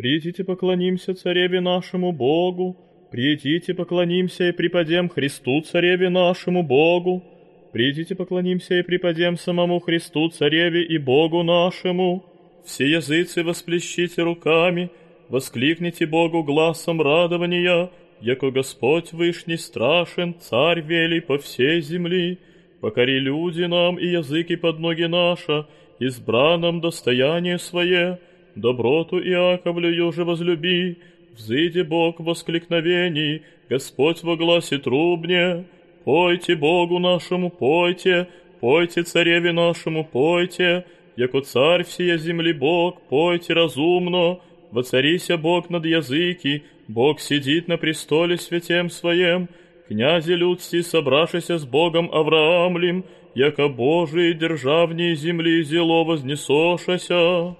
Придите поклонимся цареве нашему Богу, придите поклонимся и припадем Христу цареве нашему Богу, придите поклонимся и припадем самому Христу цареве и Богу нашему. Все языцы восплещите руками, воскликните Богу глазом радования, яко Господь Вышний страшен, Царь велий по всей земли, покори люди нам и языки под ноги наша, избранном достояние свое, доброту Иаковлю же возлюби, взыди Бог воскликновений, Господь во гласе трубне, пойте Богу нашему, пойте, пойте цареве нашему, пойте, яко царь всея земли Бог, пойте разумно, воцарися Бог над языки, Бог сидит на престоле святем своем, князи людси, собравшися с Богом Авраамлем, яко Божий державней земли зело вознесошася.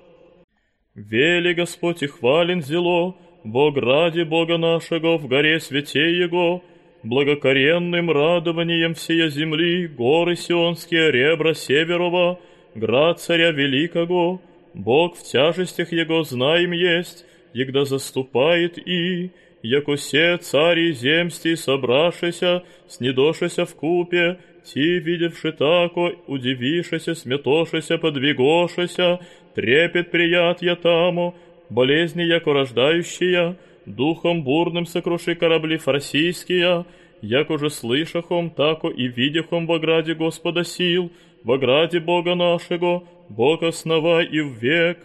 Вели Господь и хвален зело, Бог ради Бога нашего в горе святей Его, благокоренным радованием всея земли, горы сионские, ребра северова, град царя великого, Бог в тяжестях Его знаем есть, егда заступает и, яко се цари земсти собравшися, снедошися в купе, ти, видевши тако, удивишися, сметошися, подвигошися, трепет прият я таму, болезни яко рождающия, духом бурным сокруши корабли фарсийские, як уже слышахом, тако и видяхом в ограде Господа сил, в ограде Бога нашего, Бога основа и в век,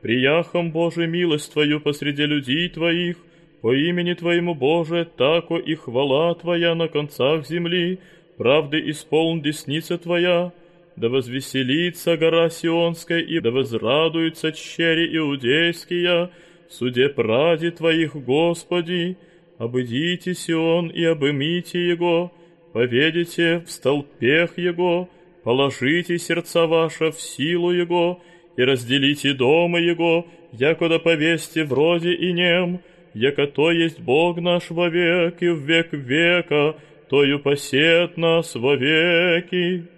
прияхом Божий милость Твою посреди людей Твоих, по имени Твоему, Боже, тако и хвала Твоя на концах земли, правды исполн десница Твоя, да возвеселится гора Сионская, и да возрадуются чери иудейские, суде пради Твоих, Господи, обыдите Сион и обымите его, поведите в столпех его, положите сердца ваша в силу его, и разделите дома его, якода повесьте вроде и нем, яко то есть Бог наш вовек и в век века, тою посет нас вовеки.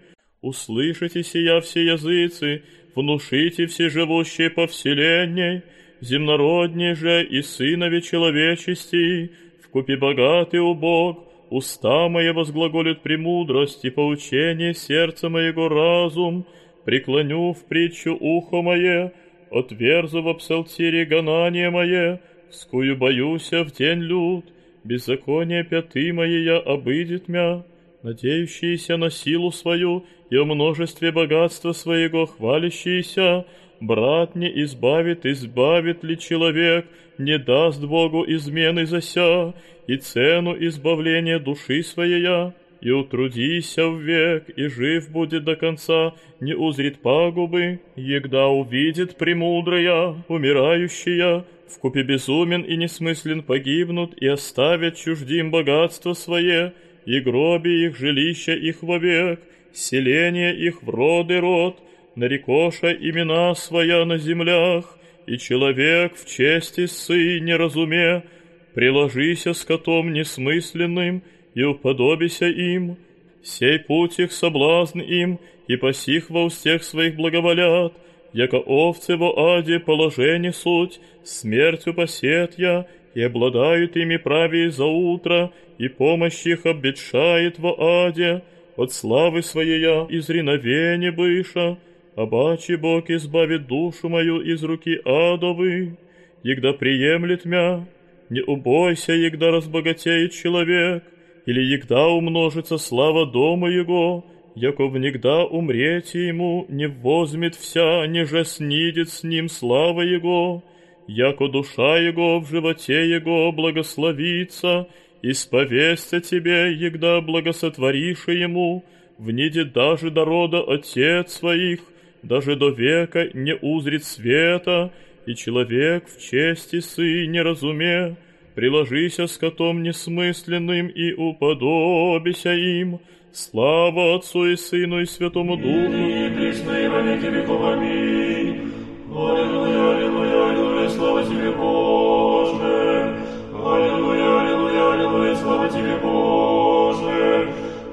Услышите сия все языцы, внушите все живущие по вселенной, земнородней же и сынове человечести, вкупе богатый Бог, уста мои возглаголят премудрость и поучение сердца моего разум, преклоню в притчу ухо мое, отверзу в псалтире гонание мое, скую боюся в день люд, беззаконие пяты моя обыдет мя, надеющиеся на силу свою и о множестве богатства своего хвалящиеся, брат не избавит, избавит ли человек, не даст Богу измены зася, и цену избавления души своей, и утрудися в век, и жив будет до конца, не узрит пагубы, егда увидит премудрая, умирающая, в купе безумен и несмыслен погибнут и оставят чуждим богатство свое, и гроби их жилища их вовек, селение их в роды род, нарекоша имена своя на землях, и человек в чести сы не разуме, приложися с котом несмысленным, и уподобися им, сей путь их соблазн им, и посих во устех своих благоволят, яко овцы во аде положение суть, смертью посет я, и обладают ими правее за утро, и помощь их обветшает во аде, от славы своей из реновения быша, обаче Бог избавит душу мою из руки адовы, егда приемлет мя, не убойся, егда разбогатеет человек, или егда умножится слава дома его, яко внегда умреть ему не возьмет вся, неже снидет с ним слава его, яко душа его в животе его благословится, исповестся тебе, егда благосотворишь ему, внеди даже до рода отец своих, даже до века не узрит света, и человек в чести сы не разуме, приложися с котом несмысленным и уподобися им, слава Отцу и Сыну и Святому Духу. И присно и во веки веков. Аминь. Тебе, Боже. Аллилуйя, аллилуйя, слава Тебе, Боже.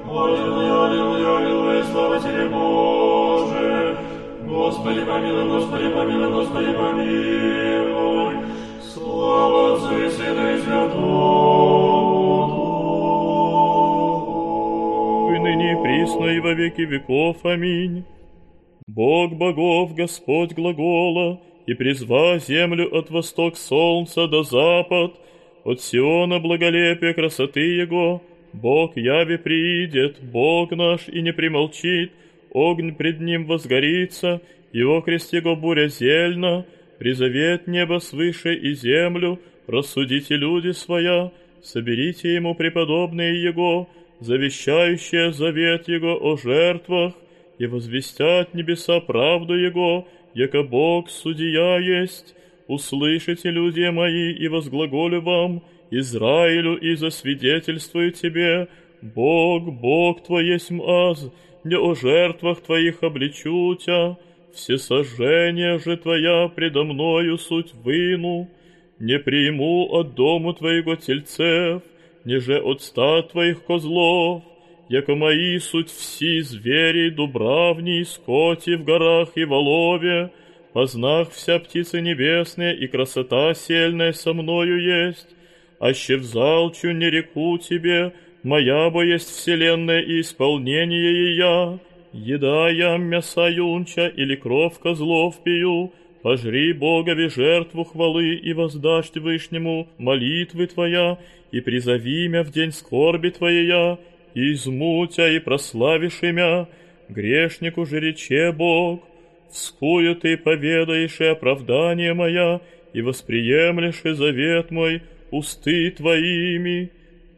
Аллилуйя, аллилуйя, слава Тебе, Господи, помилуй, Господи, помилуй, Господи, помилуй. Слава Отцу и Сыну и Святому И присно и во веки веков. Аминь. Бог богов, Господь глагола, и призва землю от восток солнца до запад, от Сиона благолепия красоты Его, Бог яви приидет, Бог наш и не примолчит, огонь пред Ним возгорится, Его крест Его буря зельна, призовет небо свыше и землю, рассудите люди своя, соберите Ему преподобные Его, завещающие завет Его о жертвах, и возвестят небеса правду Его, яко Бог судья есть, услышите, люди мои, и возглаголю вам, Израилю, и засвидетельствую тебе, Бог, Бог твой есть аз, не о жертвах твоих обличу тебя, все сожжения же твоя предо мною суть выну, не приму от дому твоего тельцев, ниже от ста твоих козлов, яко мои суть все звери, дубравни, скоти в горах и волове, познах вся птица небесная и красота сельная со мною есть, аще взалчу не реку тебе, моя бо есть вселенная и исполнение ее, еда я мяса юнча или кровь козлов пью, пожри Богови жертву хвалы и воздашь Вышнему молитвы Твоя, и призови мя в день скорби Твоя, и измутя и прославишь имя, грешнику же рече Бог, вскую ты поведаешь и оправдание моя, и восприемлешь и завет мой усты твоими.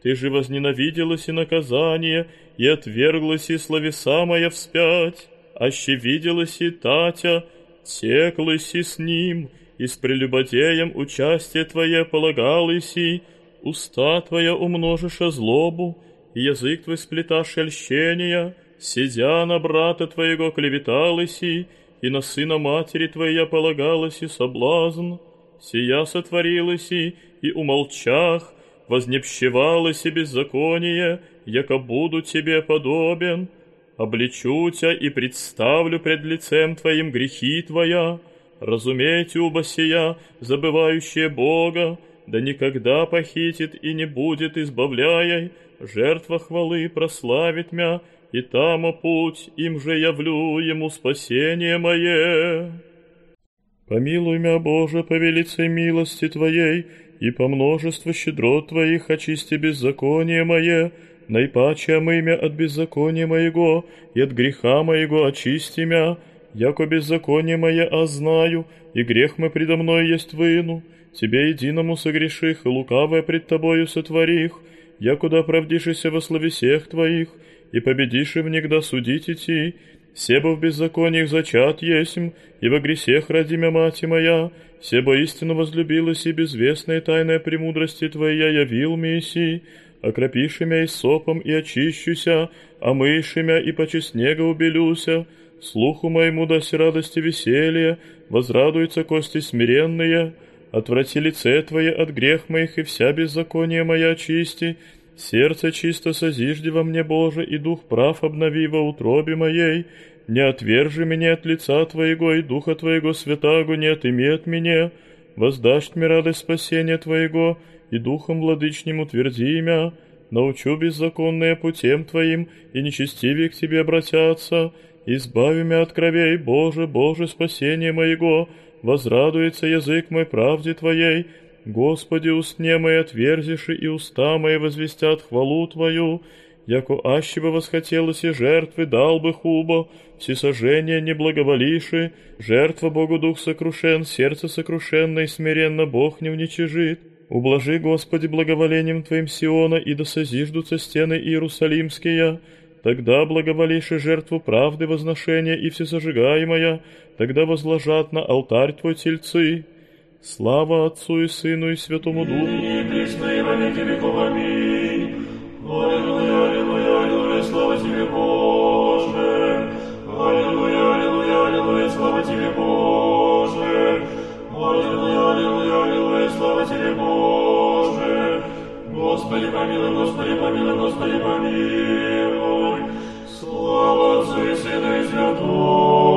Ты же возненавиделась и наказание, и отверглась и словеса моя вспять, аще виделась и Татя, теклась и с ним, и с прелюбодеем участие твое полагалось и, уста твоя умножишь злобу, язык твой сплеташь льщения, сидя на брата твоего клеветалась и, и на сына матери твоя полагалась и соблазн, сия сотворилась и, и умолчах, вознепщевалось и беззаконие, яко буду тебе подобен, обличу тебя и представлю пред лицем твоим грехи твоя, разумейте уба сия, забывающие Бога, да никогда похитит и не будет избавляя, жертва хвалы прославит мя, и там, о путь, им же явлю ему спасение мое. Помилуй мя, Боже, по велице милости Твоей, и по множеству щедрот Твоих очисти беззаконие мое, наипаче омымя от беззакония моего, и от греха моего очисти мя, яко беззаконие мое ознаю, и грех мой предо мной есть выну, Тебе единому согреших, и лукавое пред Тобою сотворих, якуда правдишися во словесех Твоих, и победишь им негда судить идти, себо в беззакониях зачат есмь, и во гресех родимя мати моя, себо истину возлюбилась и безвестная тайная премудрости Твоя явил Мессии, окропиши мя и сопом и очищуся, а мыши мя и почи снега убелюся, слуху моему даси радости веселье, возрадуются кости смиренные, отврати лице Твое от грех моих и вся беззаконие моя очисти, Сердце чисто созижди во мне, Боже, и дух прав обнови во утробе моей. Не отвержи меня от лица Твоего, и духа Твоего святаго не отыми от меня. Воздашь мне радость спасения Твоего, и духом владычним утверди имя. Научу беззаконные путем Твоим, и нечестивее к Тебе обратятся. Избави меня от кровей, Боже, Боже, спасение моего. Возрадуется язык мой правде Твоей, Господи, устне мои отверзиши, и уста мои возвестят хвалу Твою, яко аще бы восхотелось и жертвы дал бы хубо, всесожжение не благоволиши, жертва Богу дух сокрушен, сердце сокрушенно и смиренно Бог не уничижит. Ублажи, Господи, благоволением Твоим Сиона, и да созиждутся стены Иерусалимские, тогда благоволишь и жертву правды возношения и всесожигаемая, тогда возложат на алтарь Твой тельцы, Слава Отцу и Сыну и Святому Духу. И присно во веки веков. Аминь. Аллилуйя, аллилуйя, аллилуйя, слава Тебе, Боже. Аллилуйя, аллилуйя, аллилуйя, слава Тебе, Боже. Аллилуйя, аллилуйя, аллилуйя, слава Тебе, Боже. Господи, помилуй, Господи, помилуй, Господи, помилуй. Слава Отцу и Сыну и Святому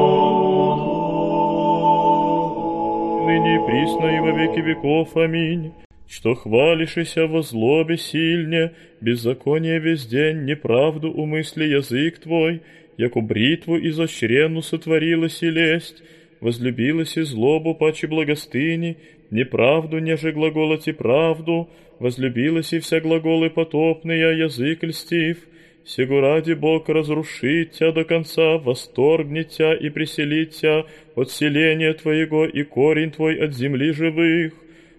ныне присно и во веки веков. Аминь. Что хвалишься во злобе сильне, беззаконие весь день, неправду умысли язык твой, яку бритву изощренну сотворилась и лесть, возлюбилась и злобу паче благостыни, неправду, неже глаголать и правду, возлюбилась и вся глаголы потопные, язык льстив, Сего ради Бог разрушит тебя до конца, восторгнет тебя и преселит тебя от селения твоего и корень твой от земли живых.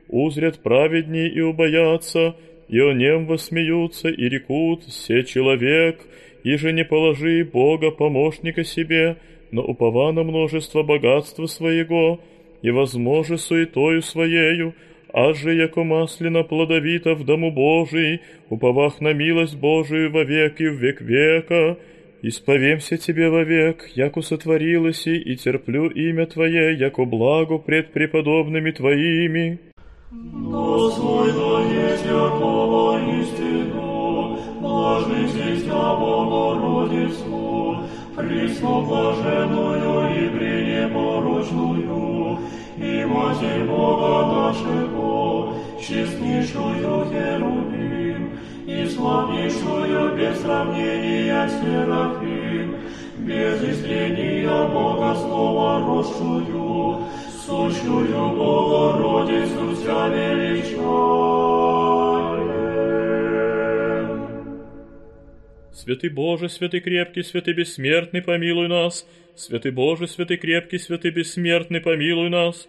Узрят праведней и убоятся, и о нем восмеются и рекут, все человек, и же не положи Бога помощника себе, но упова на множество богатства своего, и возможе суетою своею, аже яко маслина плодовита в дому Божий, уповах на милость Божию вовек и в век века, Исповемся Тебе вовек, яко сотворилось и терплю имя Твое, яко благо пред преподобными Твоими. Богородицу, и пренепорочную, Матерь Бога нашего, честнейшую Херувим, и славнейшую без сравнения Серафим, без истрения Бога Слова росшую, сущую Богородицу вся величаем. Святый Боже, святый крепкий, святый бессмертный, помилуй нас. Святый Боже, святый крепкий, святый бессмертный, помилуй нас.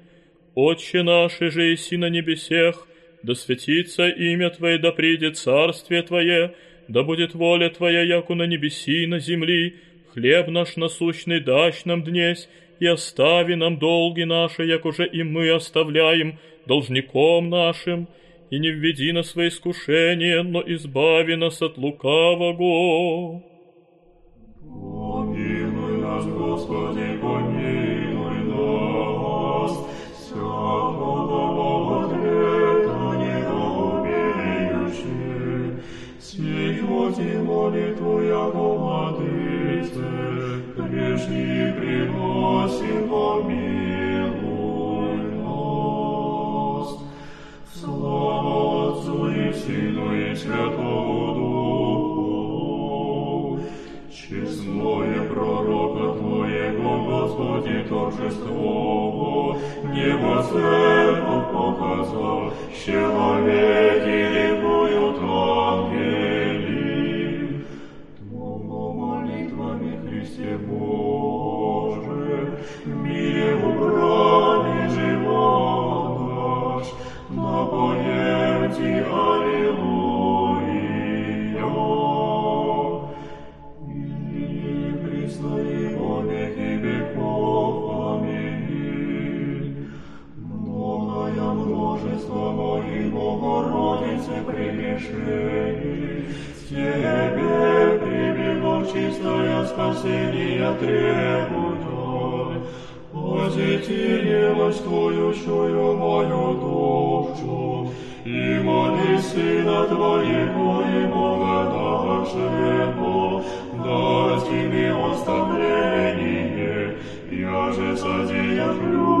Отче наш, же и на небесех, да светится имя Твое, да придет царствие Твое, да будет воля Твоя, яку на небеси и на земли. Хлеб наш насущный дашь нам днесь, и остави нам долги наши, як уже и мы оставляем должником нашим, и не введи нас во искушение, но избави нас от лукавого. Помилуй нас, Господи, грешни приносим, помилуй нас. Слава Отцу Святому Духу, Честное пророка Твоего, Господи, торжество, церковь показал, человеки Богородицы прегрешений, Тебе прибегну чистое спасение требует. Посети немощствующую мою душу, и моли Сына Твоего и Бога нашего, дать тебе оставление, я же содеях люди,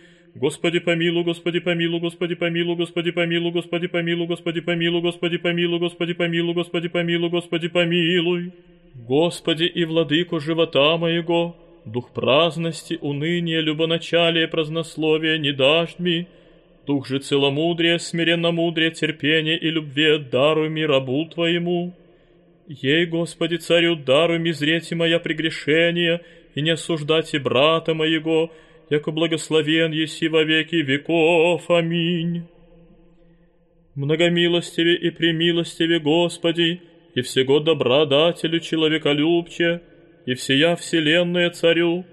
Господи помилуй, Господи помилуй, Господи помилуй, Господи помилуй, Господи помилуй, Господи помилуй, Господи помилуй, Господи помилуй, Господи помилуй, Господи помилуй. Господи и владыку живота моего, дух праздности, уныния, любоначалия, празднословия не дашь мне, Дух же целомудрия, смиренно-мудрия, терпения и любви даруй ми рабу Твоему. Ей, Господи, царю, даруй ми зреть моя прегрешения, и не осуждать и брата моего, яко благословен еси во веки веков. Аминь. Многомилостиве и премилостиве Господи, и всего добра дателю человеколюбче, и всея вселенная царю,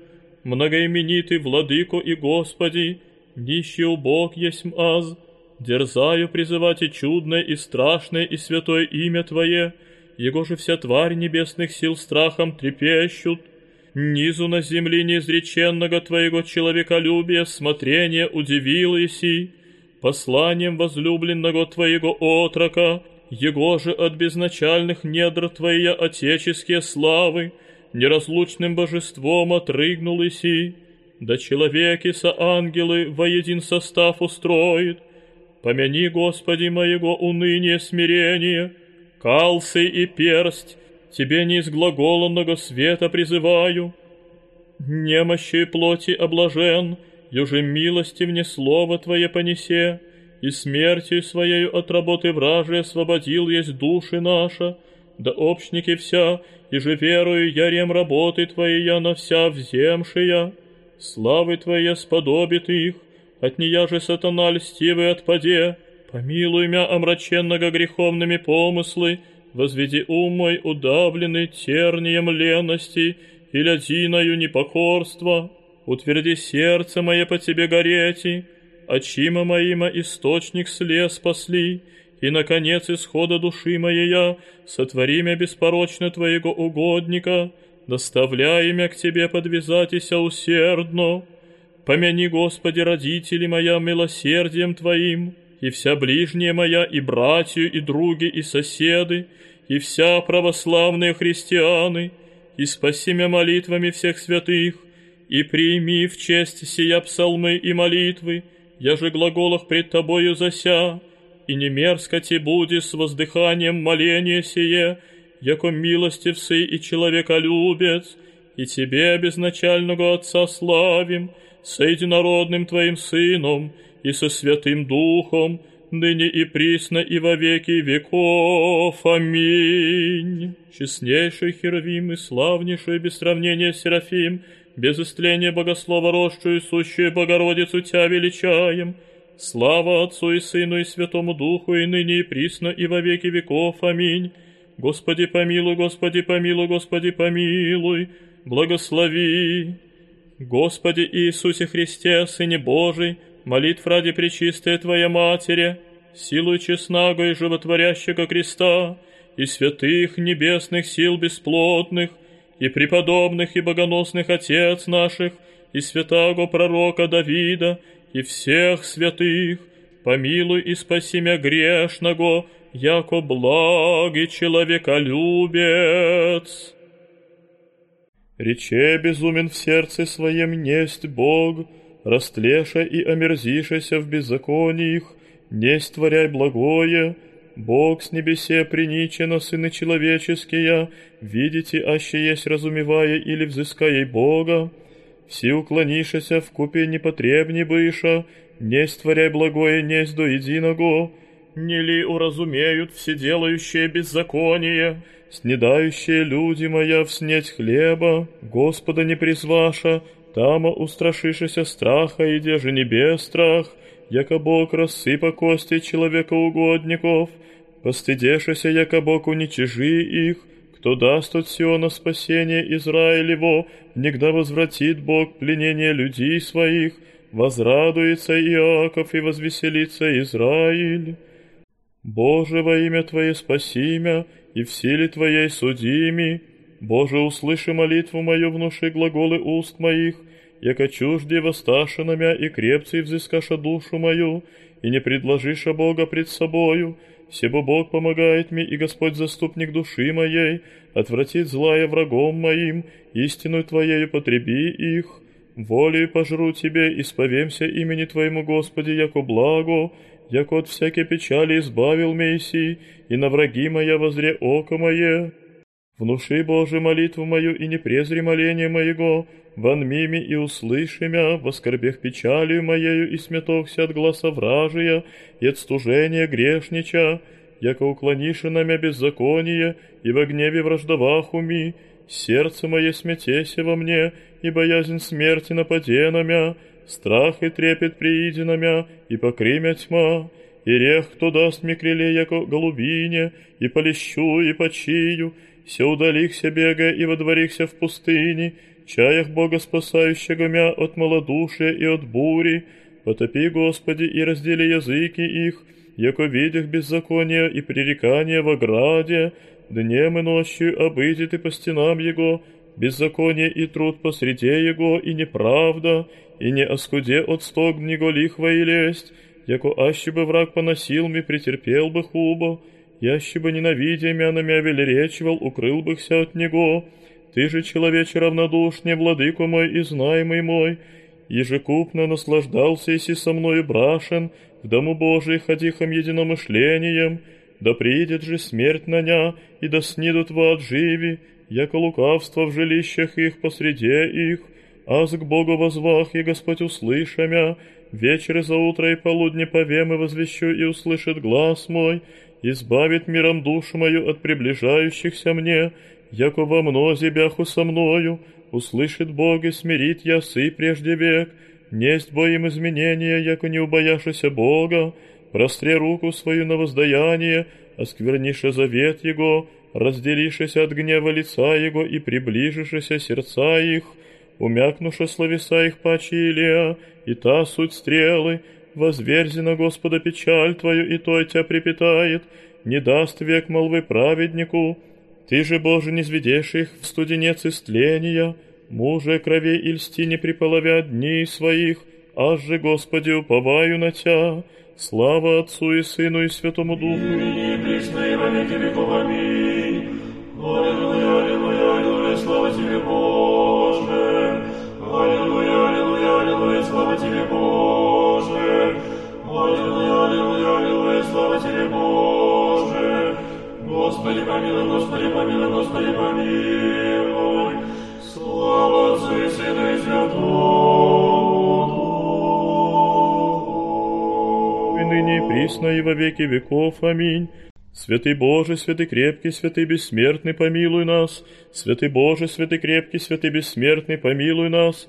многоименитый владыко и Господи, нищий убог есть аз, дерзаю призывать и чудное, и страшное, и святое имя Твое, Его же вся тварь небесных сил страхом трепещут, низу на земли неизреченного Твоего человеколюбия смотрение удивил Иси, посланием возлюбленного Твоего отрока, Его же от безначальных недр Твоя отеческие славы, неразлучным божеством отрыгнул Иси, да человеки со ангелы воедин состав устроит. Помяни, Господи, моего уныния смирения, калсы и персть, Тебе не из глаголанного света призываю. Немощи плоти облажен, юже милости мне слово Твое понесе, и смертью Своею от работы вражи освободил есть души наша, да общники вся, и же верую ярем работы Твоей я на вся вземшия, славы Твоей сподобит их, от нея же сатана льстивый отпаде, помилуй мя омраченного греховными помыслы, возведи ум мой удавленный тернием лености и лядиною непокорства, утверди сердце мое по Тебе горети, очима моима источник слез спасли, и, наконец, исхода души моей сотвори мя беспорочно Твоего угодника, доставляй мя к Тебе подвязатися усердно. Помяни, Господи, родители моя милосердием Твоим, и вся ближняя моя, и братью, и други, и соседы, и вся православные христианы, и спаси мя молитвами всех святых, и прими в честь сия псалмы и молитвы, я же глаголах пред Тобою зася, и не мерзко те буди с воздыханием моления сие, яко милостив сы и человеколюбец, и Тебе, безначального Отца, славим, с единородным Твоим Сыном и со Святым Духом, ныне и присно и во веки веков. Аминь. Честнейший Херувим и славнейший без сравнения Серафим, без истления богослова росшую сущую Богородицу Тя величаем, Слава Отцу и Сыну и Святому Духу, и ныне и присно, и во веки веков. Аминь. Господи помилуй, Господи помилуй, Господи помилуй, благослови. Господи Иисусе Христе, Сыне Божий, молитв ради Пречистая Твоя Матери, силу честного и животворящего креста, и святых небесных сил бесплотных, и преподобных и богоносных Отец наших, и святого пророка Давида, и всех святых, помилуй и спаси мя грешного, яко благий человеколюбец. Рече безумен в сердце своем несть Бог, растлеша и омерзишася в беззакониях, несть творяй благое, Бог с небесе приничено, сыны человеческие, видите, аще есть разумевая или взыская Бога, все уклонишася в купе непотребни быша, не створяй благое, несть до единого, не ли уразумеют все делающие беззаконие, снедающие люди моя в снеть хлеба, Господа не призваша, тама устрашишися страха, и же небес страх, яко Бог рассыпа кости человекоугодников, постыдешися, яко Бог уничижи их, кто даст от Сиона спасение Израилево, негда возвратит Бог пленение людей своих, возрадуется Иаков и возвеселится Израиль. Боже, во имя Твое спаси мя, и в силе Твоей судими. Боже, услыши молитву мою, внуши глаголы уст моих, яко чужде воссташа на мя и крепцей взыскаша душу мою, и не предложиша Бога пред собою, Себо Бог помогает мне, и Господь заступник души моей, отвратит злая врагом моим, истину Твоею потреби их. Волею пожру Тебе, исповемся имени Твоему, Господи, яко благо, яко от всякой печали избавил Месси, и на враги моя возре око мое. Внуши, Боже, молитву мою, и не презри моление моего, вон мими и услыши мя, во скорбех печалью моею и сметохся от гласа вражия и от стужения грешнича, яко уклониши на мя беззаконие, и во гневе враждовах уми, сердце мое смятеся во мне, и боязнь смерти нападе на мя, страх и трепет прииди на мя, и покрымя тьма, и рех, кто даст мне крыле, яко голубине, и полещу, и почию, все удалихся бега, и водворихся в пустыне, чаях Бога спасающего мя от малодушия и от бури, потопи, Господи, и раздели языки их, яко видях беззакония и пререкания в ограде, днем и ночью обыди ты по стенам его, беззаконие и труд посреди его, и неправда, и не оскуде от стог него лихва и лесть, яко аще бы враг поносил ми, претерпел бы хубо, яще бы ненавидя мя на мя укрыл быхся от него. Ты же, человече равнодушне, владыко мой и знаемый мой, ежекупно наслаждался иси со мною брашен, в дому Божий ходихом единомышлением, да придет же смерть на ня, и да снидут во отживи, яко лукавство в жилищах их посреди их, аз к Богу возвах, и Господь услыша мя, вечер за утро и полудне повем и возвещу, и услышит глаз мой, избавит миром душу мою от приближающихся мне, яко во мнозе бяху со мною, услышит Бог и смирит ясы прежде век, несть бо им изменения, яко не убояшися Бога, простре руку свою на воздаяние, осквернише завет Его, разделишися от гнева лица Его и приближишися сердца их, умякнуше словеса их пачи Илия, и та суть стрелы, возверзи на Господа печаль Твою, и той тебя припитает, не даст век молвы праведнику. Ты же, Боже, не зведешь их в студенец истления, муже крови и льсти не приполовят дней своих, аж же, Господи, уповаю на Тя, слава Отцу и Сыну и Святому Духу. Ныне присно и во веки веков. Аминь. Аллилуйя, аллилуйя, аллилуйя, слава Тебе, Боже. Аллилуйя, аллилуйя, аллилуйя, слава Тебе, Боже. Аллилуйя, аллилуйя, аллилуйя, слава Тебе, Боже. Господи, помилуй, Господи, помилуй, Господи, помилуй. Слава Отцу и Сыну и Святому и ныне присно и во веки веков. Аминь. Святый Боже, святый крепкий, святый бессмертный, помилуй нас. Святый Боже, святый крепкий, святый бессмертный, помилуй нас.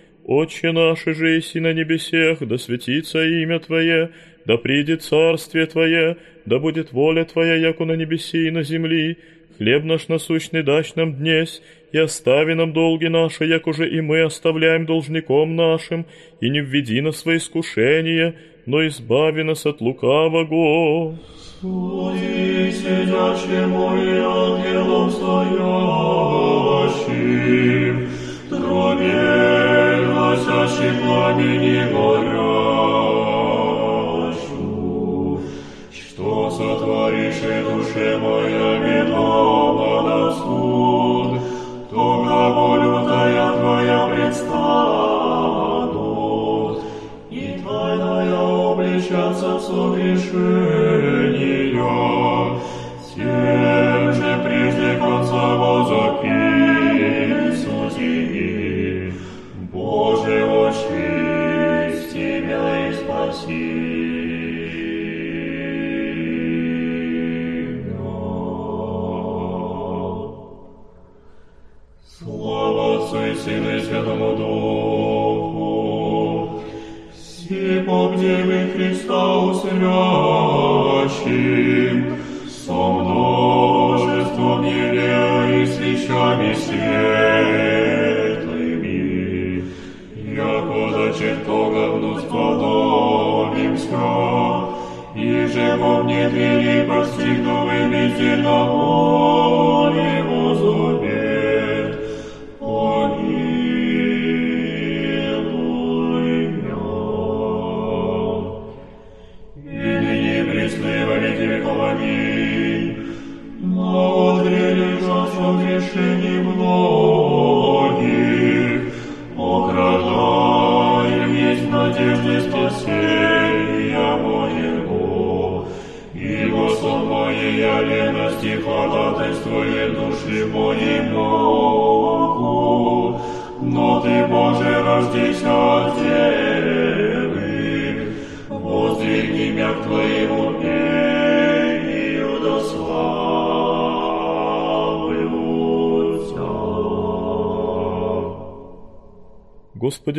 Отче наш, же иси на небесех, да светится имя Твое, да придет царствие Твое, да будет воля Твоя, яко на небеси и на земли. Хлеб наш насущный дашь нам днесь, и остави нам долги наши, як уже и мы оставляем должником нашим, и не введи нас во искушение, но избави нас от лукавого. Суди сидящему и ангелом стоящим, трубе гласящий пламени горящу, что сотворишь и душе моя ведома на суд, то глаголю тая твоя предстанут, и тайная обличаться в согрешения, тем же прежде конца возописути, все помним Христа усрящим, со множеством елея и светлыми, яко до чертога сподобимся, и же во мне двери постигнувыми зерно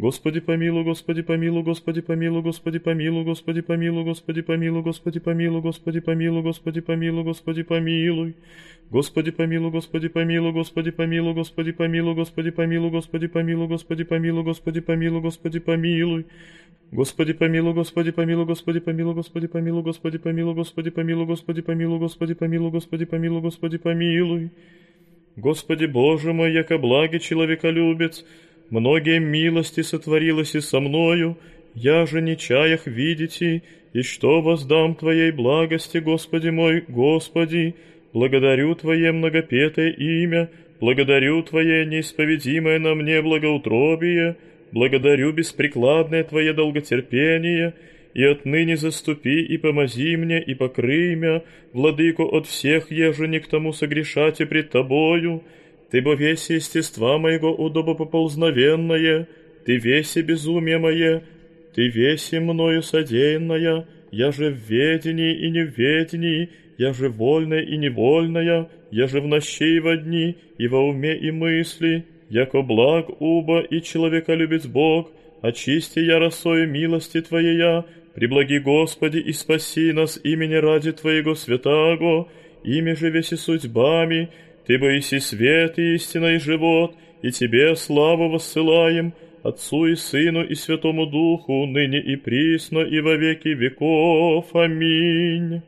Господи помилуй, Господи помилуй, Господи помилуй, Господи помилуй, Господи помилуй, Господи помилуй, Господи помилуй, Господи помилуй, Господи помилуй, Господи помилуй. Господи помилуй, Господи помилуй, Господи помилуй, Господи помилуй, Господи помилуй, Господи помилуй, Господи помилуй, Господи помилуй, Господи помилуй. Господи помилуй, Господи помилуй, Господи помилуй, Господи помилуй, Господи помилуй, Господи помилуй, Господи помилуй, Господи помилуй, Господи помилуй, Господи помилуй. Господи Боже мой, яко благи человеколюбец, многие милости сотворилось и со мною, я же не чаях видите, и что воздам Твоей благости, Господи мой, Господи, благодарю Твое многопетое имя, благодарю Твое неисповедимое на мне благоутробие, благодарю беспрекладное Твое долготерпение, и отныне заступи и помози мне, и покрый меня, владыку от всех, еже не к тому согрешате пред Тобою, Ты бо весь естества моего удобопоползновенное, Ты весе безумие мое, Ты весе мною содеянная, я же в ведении и не в ведении, я же вольная и невольная, я же в нощи и во дни, и во уме и мысли, яко благ уба и человеколюбец Бог, очисти я росою милости Твоея, приблаги Господи и спаси нас имени ради Твоего святаго, ими же веси судьбами, Ты свет и истина и живот, и Тебе славу воссылаем, Отцу и Сыну и Святому Духу, ныне и присно и во веки веков. Аминь.